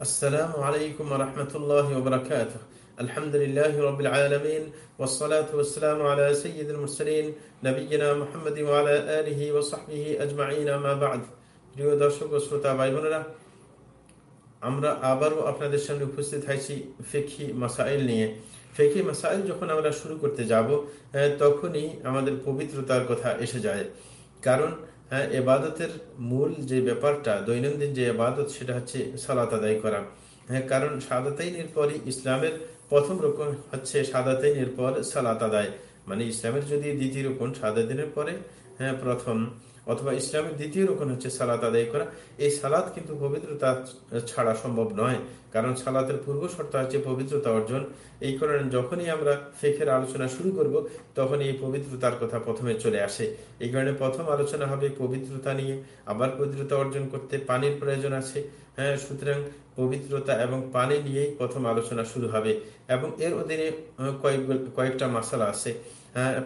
السلام عليكم ورحمة الله وبركاته الحمد لله رب العالمين والصلاة والسلام على سيد المرسلين نبينا محمد وعلى آله وصحبه أجمعين ما بعد প্রিয় দর্শক ও শ্রোতা ভাই বোনেরা আমরা আবারও আপনাদের সামনে উপস্থিত হয়েছি ফেকি মাসাইল নিয়ে ফেকি মাসাইল যখন আমরা শুরু করতে যাব তখনই আমাদের পবিত্রতার কথা এসে যায় কারণ হ্যাঁ এবাদতের মূল যে ব্যাপারটা, দৈনন্দিন যে এবাদত, সেটা হচ্ছে সালাত আদায় করা। হ্যাঁ কারণ সাদাতাইনের পরই ইসলামের প্রথম রকম হচ্ছে সাদাতাইনের পর সালাত আদায়। মানে ইসলামের যদি দ্বিতীয় রকম সাদা দিনের পরে হ্যাঁ প্রথম। অথবা ইসলামের দ্বিতীয় রকম হচ্ছে সালাত আদায় করা। এই সালাত কিন্তু পবিত্রতা ছাড়া সম্ভব নয়। কারণ সালাতের পূর্ব শর্ত হচ্ছে পবিত্রতা অর্জন। এই কারণে যখনই আমরা ফেকের আলোচনা শুরু করব তখন এই পবিত্রতার কথা প্রথমে চলে আসে। এই কারণে প্রথম আলোচনা হবে পবিত্রতা নিয়ে। আবার পবিত্রতা অর্জন করতে পানির প্রয়োজন আছে। হ্যাঁ সুতরাং পবিত্রতা এবং পানি নিয়েই প্রথম আলোচনা শুরু হবে। এবং এর অধীনে কয়েক কয়েকটা মশালা আছে।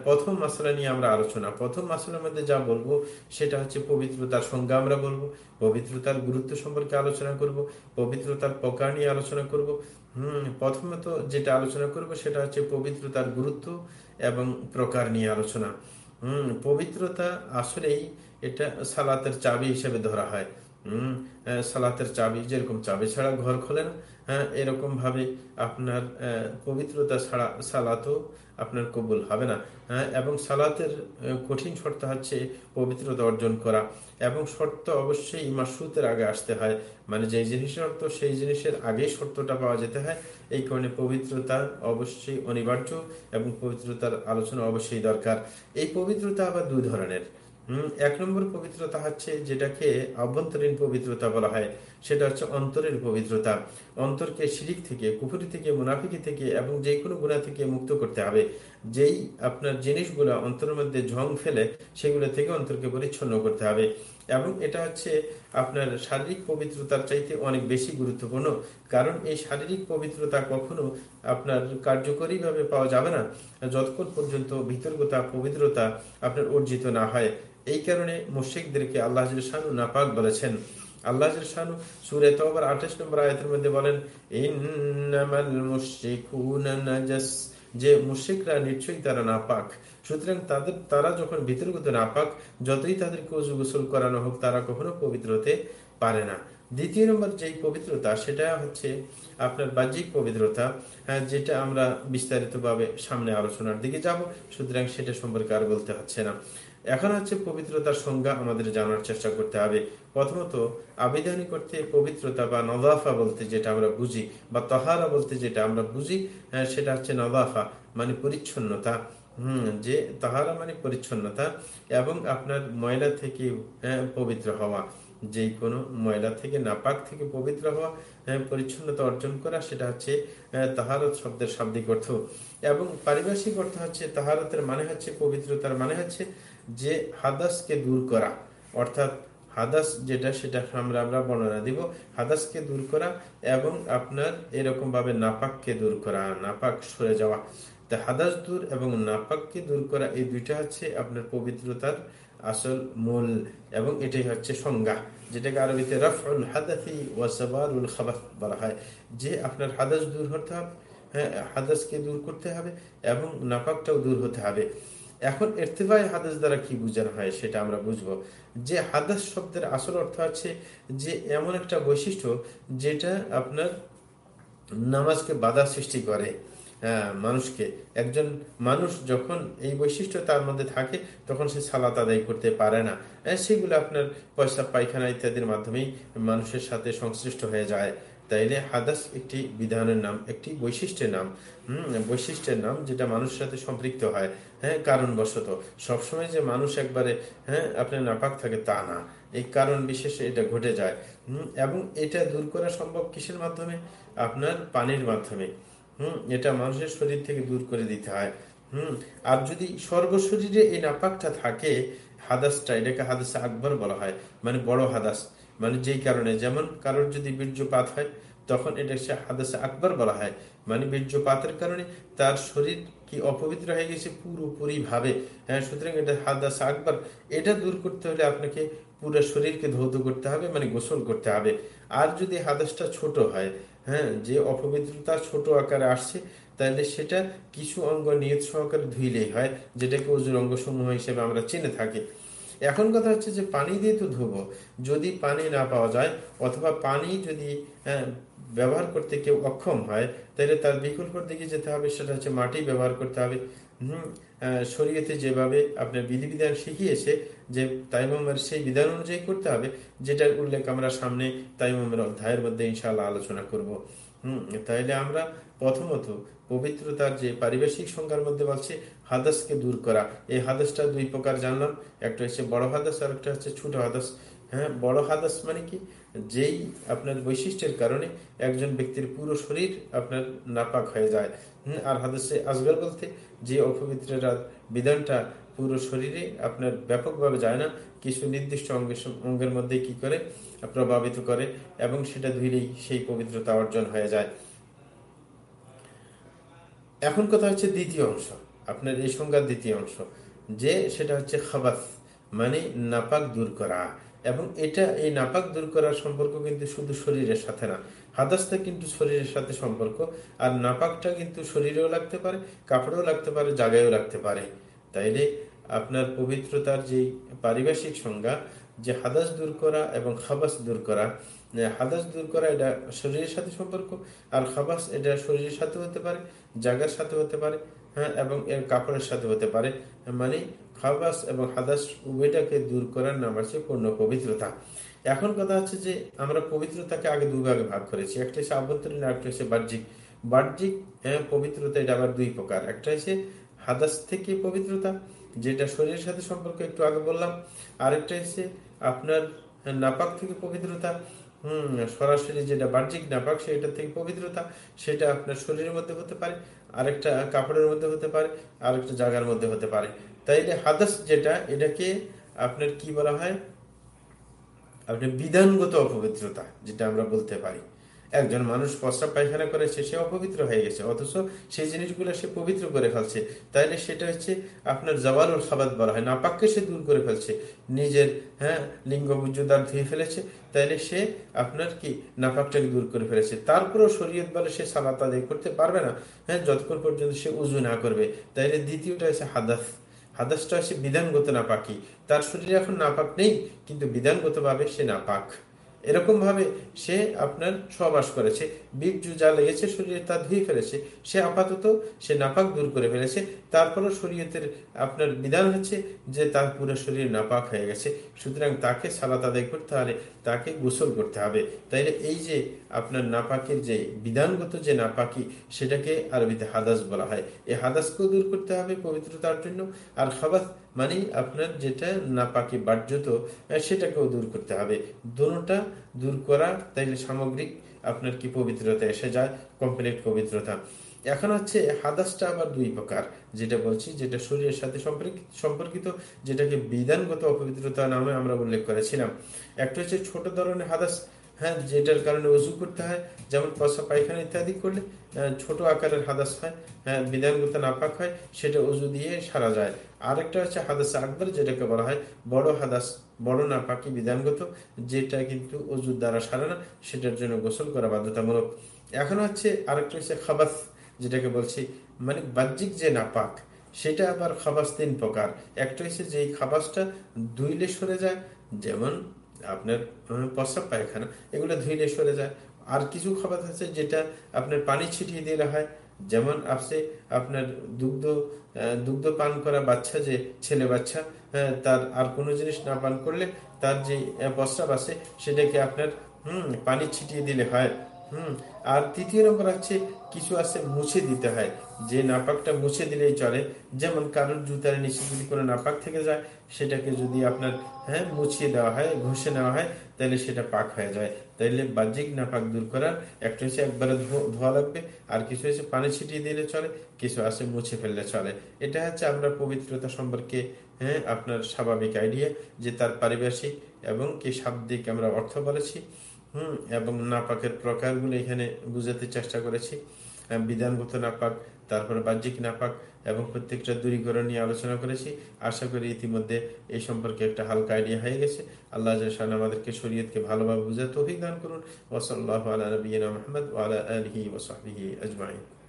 প্রথম মশলা নিয়ে আমরা আলোচনা, প্রথম মশলার মধ্যে যা বলব সেটা হচ্ছে পবিত্রতার সংজ্ঞা আমরা বলব, পবিত্রতার গুরুত্ব সম্পর্কে আলোচনা করব, পবিত্রতার প্রকার নিয়ে আলোচনা করব। হম, প্রথমত যেটা আলোচনা করব সেটা হচ্ছে পবিত্রতার গুরুত্ব এবং প্রকার নিয়ে আলোচনা। হম, পবিত্রতা আসলেই এটা সালাতের চাবি হিসেবে ধরা হয়। হম, সালাতের চাবি, যেরকম চাবি ছাড়া ঘর খোলে না হ্যাঁ এরকম ভাবে আপনার পবিত্রতা ছাড়া সালাতও আপনার কবুল হবে না। হ্যাঁ এবং সালাতের কঠিন শর্ত হচ্ছে পবিত্রতা অর্জন করা। এবং শর্ত অবশ্যই মাসুতের আগে আসতে হয়। মানে যে জিনিসের অর্থ সেই জিনিসের আগেই শর্তটা পাওয়া যেতে হয়। এই কারণে পবিত্রতা অবশ্যই অনিবার্য এবং পবিত্রতার আলোচনা অবশ্যই দরকার। এই পবিত্রতা আবার দুই ধরনের। এক নম্বর পবিত্রতা হচ্ছে যেটাকে আভ্যন্তরীণ পবিত্রতা বলা হয়। সেটা হচ্ছে অন্তরের পবিত্রতা। অন্তরকে শিরিক থেকে, কুফুরি থেকে, মুনাফিকি থেকে এবং যে কোনো গুণা থেকে মুক্ত করতে হবে। যেই আপনার জিনিসগুলো অন্তরের মধ্যে ঝং ফেলে, সেগুলো থেকে অন্তরকে পরিচ্ছন্ন করতে হবে। এবং এটা হচ্ছে আপনার শারীরিক পবিত্রতার চাইতে অনেক বেশি গুরুত্বপূর্ণ। কারণ এই শারীরিক পবিত্রতা কখনো আপনার কার্যকরীভাবে পাওয়া যাবে না। যতক্ষণ পর্যন্ত ভিতরগতা, পবিত্রতা আপনার অর্জিত না হয়। এই কারণে মুশিকদেরকে আল্লাহ শানু নাপাক বলেছেন। আল্লাহ শানু সুরে তবার আঠাশ নম্বর আয়তের মধ্যে বলেন যে মুশিকরা নিশ্চয়ই তারা নাপাক। সুতরাং তাদের, তারা যখন ভিতরগত নাপাক, যতই তাদেরকে গোসল করানো হোক, তারা কখনো পবিত্রতে পারে না। দ্বিতীয় নম্বর যেই পবিত্রতা সেটা হচ্ছে আপনার বাহ্যিক পবিত্রতা হ্যাঁ, যেটা আমরা বিস্তারিতভাবে সামনে আলোচনার দিকে যাব। সুতরাং সেটা সম্পর্কে আর বলতে হচ্ছে না। এখন হচ্ছে পবিত্রতার সংজ্ঞা আমাদের জানার চেষ্টা করতে হবে। প্রথমত আবেদনী করতে পবিত্রতা বা নদাফা বলতে যেটা আমরা বুঝি বা তহারা বলতে যেটা আমরা বুঝি হ্যাঁ, সেটা হচ্ছে নদাফা মানে পরিচ্ছন্নতা। হম যে তাহারা মানে পরিচ্ছন্নতা এবং আপনার ময়লা থেকে হ্যাঁ, পবিত্র হওয়া। যে কোনো ময়লা থেকে নাপাক থেকে পবিত্র হওয়া হ্যাঁ, পরিচ্ছন্নতা অর্জন করা সেটা হচ্ছে তাহারত শব্দের শাব্দিক অর্থ। এবং পারিভাষিক অর্থ হচ্ছে তাহারতের মানে হচ্ছে পবিত্রতার মানে হচ্ছে যে হাদাসকে দূর করা। অর্থাৎ হাদাস যেটা সেটা আমরা আমরা বর্ণনা দিব। হাদাসকে দূর করা এবং আপনার এরকম ভাবে নাপাককে দূর করা নাপাক সরে যাওয়া। তা হাদাস দূর এবং নাপাককে দূর করা এই দুইটা হচ্ছে আপনার পবিত্রতার আসল মূল এবং এটাই হচ্ছে সংজ্ঞা, যেটাকে আরবিতে রফুল হাদাফি ওয়াসাবারুল খাবাস বলা হয়। যে আপনার হাদাস দূর হতে হবে হ্যাঁ হাদাসকে দূর করতে হবে এবং নাপাকটাও দূর হতে হবে। এখন এর্তেফাই হাদাস দ্বারা কি বোঝানো হয় সেটা আমরা বুঝব। যে হাদাস শব্দের আসল অর্থ আছে যে এমন একটা বৈশিষ্ট্য যেটা আপনার নামাজকে বাধা সৃষ্টি করে। মানুষকে। একজন মানুষ যখন এই বৈশিষ্ট্য তার মধ্যে থাকে তখন সে সালাত আদায় করতে পারে না। হ্যাঁ, সেগুলো আপনার পয়সা পায়খানা ইত্যাদির মাধ্যমেই মানুষের সাথে সংশ্লিষ্ট হয়ে যায়। তাইলে হাদাস একটি বিধানের নাম একটি বৈশিষ্ট্যের নাম। বৈশিষ্ট্যের নাম যেটা মানুষের সাথে সম্পৃক্ত হয়। হ্যাঁ কারণবশত সবসময় যে মানুষ একবারে হ্যাঁ আপনার নাপাক থাকে তা না। এই কারণ বিশেষে এটা ঘটে যায়। এবং এটা দূর করা সম্ভব কিসের মাধ্যমে? আপনার পানির মাধ্যমে। হম, এটা মানুষের শরীর থেকে দূর করে দিতে হয়। হম, আর যদি সর্বশরীরে এই নাপাকটা থাকে, হাদাসটা, এটাকে হাদাস আকবর বলা হয় মানে বড় হাদাস মানে যেই কারণে, যেমন কারোর যদি বীর্যপাত হয়, তখন এটা সে হাদাসে আকবর বলা হয় মানে বীর্যপাতের কারণে তার শরীর কি অপবিত্র হয়ে গেছে পুরোপুরি ভাবে হ্যাঁ সুতরাং এটা হাদাস আকবর, এটা দূর করতে হলে আপনাকে পুরো শরীরকে ধৌত করতে হবে মানে গোসল করতে হবে। আর যদি হাদাসটা ছোট হয় হ্যাঁ যে অপবিত্রতা ছোট আকারে আসছে তাহলে সেটা কিছু অঙ্গ নিয়ত সহকারে ধুইলেই হয়, যেটাকে অজুর অঙ্গসমূহ হিসেবে আমরা চিনে থাকি। এখন কথা হচ্ছে যে পানি দিয়ে তো ধুবো, যদি পানি না পাওয়া যায়, অথবা পানি যদি ব্যবহার করতে কেউ অক্ষম হয় তাহলে তার বিকল্প দিকে যেতে হবে, সেটা হচ্ছে মাটি ব্যবহার করতে হবে। হম শরীয়তে যেভাবে আপনার বিধিবিধান শিখিয়েছে যে তাইমের সেই বিধান অনুযায়ী করতে হবে, যেটার উল্লেখ আমরা সামনে তাইমের অধ্যায়ের মধ্যে ইনশাল্লাহ আলোচনা করব। হম, তাইলে আমরা প্রথমত পবিত্রতার যে পারিবেশিক সংখ্যার মধ্যে বলছে, হাদাসকে দূর করা। এই হাদাসটা দুই প্রকার জানলাম, একটা হচ্ছে বড় হাদাস আর একটা হচ্ছে ছোট হাদাস। হ্যাঁ বড় হাদাস মানে কি? যেই আপনার বৈশিষ্ট্যের কারণে একজন ব্যক্তির পুরো শরীর আপনার নাপাক হয়ে যায়। আর হাদাসে আজগার বলতে যে অপবিত্রের বিধানটা পুরো শরীরে আপনার ব্যাপকভাবে যায় না, কিছু নির্দিষ্ট অঙ্গের অঙ্গের মধ্যে কি করে? প্রভাবিত করে এবং সেটা ধুইলেই সেই পবিত্রতা অর্জন হয়ে যায়। এখন কথা হচ্ছে দ্বিতীয় অংশ, আপনার এই সংজ্ঞার দ্বিতীয় অংশ, যে সেটা হচ্ছে খাবাস মানে নাপাক দূর করা। এবং এটা এই নাপাক দূর করার সম্পর্ক কিন্তু শুধু শরীরের সাথে না হাদাসটা কিন্তু শরীরের সাথে সম্পর্ক। আর নাপাকটা কিন্তু শরীরেও লাগতে পারে, কাপড়েও লাগতে পারে, জায়গায়ও লাগতে পারে। তাইলে আপনার পবিত্রতার যে পারিভাষিক সংজ্ঞা, যে হাদাস দূর করা এবং খাবাস দূর করা হাদাস দূর করা এটা শরীরের সাথে সম্পর্ক, আর খাবাস এটা শরীরের সাথে হতে পারে, জায়গার সাথে হতে পারে হ্যাঁ এবং এর কাপড়ের সাথে হতে পারে। মানে খাবাস এবং হাদাস উভয়টাকে দূর করার নাম আছে পূর্ণ পবিত্রতা। এখন কথা হচ্ছে যে আমরা পবিত্রতাকে আগে দুভাগে ভাগ করেছি। একটা হচ্ছে আভ্যন্তরীণ একটা হচ্ছে বাহ্যিক। বাহ্যিক হ্যাঁ, পবিত্রতা এটা আবার দুই প্রকার। একটা হচ্ছে হাদাস থেকে পবিত্রতা যেটা শরীরের সাথে সম্পর্ক একটু আগে বললাম। আরেকটা হচ্ছে আপনার নাপাক থেকে পবিত্রতা। হম সরাসরি যেটা বাহ্যিক নাপাক সেটা থেকে পবিত্রতা সেটা আপনার শরীরের মধ্যে হতে পারে। আরেকটা কাপড়ের মধ্যে হতে পারে আরেকটা জায়গার মধ্যে হতে পারে। তাইলে হাদাস যেটা, এটাকে আপনার কি বলা হয়? আপনার বিধানগত অপবিত্রতা, যেটা আমরা বলতে পারি। একজন মানুষ প্রস্রাব পায়খানা করেছে সে অপবিত্র হয়ে গেছে, অথচ সেই জিনিসগুলো সে পবিত্র করে ফেলছে। তাইলে সেটা হচ্ছে আপনার জবালুল খাবাদ বলা হয়, নাপাককে সে দূর করে ফেলছে। নিজের হ্যাঁ লিঙ্গ বুজ্জদার ধুয়ে ফেলেছে, তাইলে সে আপনার কি নাপাকটাকে দূর করে ফেলেছে। তারপরেও শরীয়ত বলে সে সালাত আদায় করতে পারবে না হ্যাঁ যতক্ষণ পর্যন্ত সে উজু না করবে। তাইলে দ্বিতীয়টা হচ্ছে হাদাস। হাদাসটা সে বিধানগত নাপাকি। তার শরীরে এখন নাপাক নেই কিন্তু বিধানগতভাবে সে নাপাক। এরকম ভাবে সে আপনার সবাস করেছে বীর্য যা লেগেছে শরীরে তা ধুয়ে ফেলেছে, সে আপাতত সে নাপাক দূর করে ফেলেছে, তারপরও শরীয়তের আপনার বিধান হচ্ছে যে তার পুরো শরীর নাপাক হয়ে গেছে, সুতরাং তাকে সালাত আদায় করতে হলে তাকে গোসল করতে হবে। তাইলে এই যে আপনার নাপাকের যে বিধানগত যে নাপাকি, সেটাকে আরবিতে হাদাস বলা হয়। এই হাদাসকেও দূর করতে হবে পবিত্রতার জন্য। আর খাবাস মানে আপনার যেটা নাপাকি বাহ্যত সেটাকেও দূর করতে হবে। দোনোটা দূর করা, তাইলে সামগ্রিক আপনার কি পবিত্রতা এসে যায় কমপ্লিট পবিত্রতা। এখন হচ্ছে হাদাসটা আবার দুই প্রকার, যেটা বলছি, যেটা শরীরের সাথে সম্পর্কিত, যেটাকে বিধানগত অপবিত্রতা নামে আমরা উল্লেখ করেছিলাম। একটা হচ্ছে ছোট ধরনের হাদাস হ্যাঁ যেটার কারণে উজু করতে হয়, যেমন পশা পায়খানা ইত্যাদি করলে ছোট আকারের হাদাস হয় হ্যাঁ বিধানগত নাপাক হয়, সেটা উজু দিয়ে সারা যায়। আরেকটা হচ্ছে হাদাস আকবর, যেটাকে বলা হয় বড় হাদাস, বড় নাপাকি বিধানগত, যেটা কিন্তু অজুর দ্বারা সারে না, সেটার জন্য গোসল করা বাধ্যতামূলক। এখন হচ্ছে আরেকটা হচ্ছে খাবাস, যেটাকে বলছি মানে বাহ্যিক যে নাপাক, সেটা আবার খাবাস তিন প্রকার। একটা হচ্ছে যে খাবাসটা দুইলে সরে যায়, যেমন আপনার প্রস্রাব পায়খানা, এগুলো ধুইলে সরে যায়। আর কিছু খাবার আছে যেটা আপনার পানি ছিটিয়ে দিলে হয়। যেমন আছে আপনার দুগ্ধ দুগ্ধ পান করা বাচ্চা যে ছেলে বাচ্চা তার আর কোনো জিনিস না পান করলে তার যে প্রস্রাব আছে সেটাকে আপনার, হম, পানি ছিটিয়ে দিলে হয়। হুম। আর তৃতীয় নম্বর হচ্ছে কিছু আছে মুছে দিতে হয়। যে নাপাকটা মুছে দিলেই চলে। যেমন কারোর জুতার নিচে যদি কোনো নাপাক থেকে যায়, সেটাকে যদি আপনার হ্যাঁ মুছিয়ে দেওয়া হয়, ঘষে নেওয়া হয়, তাহলে সেটা পাক হয়ে যায়। তাইলে বাহ্যিক নাপাক দূর করার একটা হচ্ছে একবারে ধোয়া লাগবে। আর কিছু হচ্ছে পানি ছিটিয়ে দিলে চলে, কিছু আছে মুছে ফেললে চলে। এটা হচ্ছে আমরা পবিত্রতা সম্পর্কে হ্যাঁ আপনার স্বাভাবিক আইডিয়া যে তার পারিপার্শ্বিক এবং কি শাব্দিক আমরা অর্থ বলেছি। হুম, এবং নাপাকের প্রকারগুলো এখানে বুঝাতে চেষ্টা করেছি। বিধানগত নাপাক, তারপরে বাহ্যিক নাপাক এবং প্রত্যেকটা দূরীকরণ নিয়ে আলোচনা করেছি। আশা করি ইতিমধ্যে এই সম্পর্কে একটা হালকা আইডিয়া হয়ে গেছে। আল্লাহ জাহান আমাদেরকে শরীয়তকে ভালোভাবে বুঝাতে অভিজ্ঞান করুন। ওসল্লাহ আলা মোহাম্মদ ওয়ালা আলহি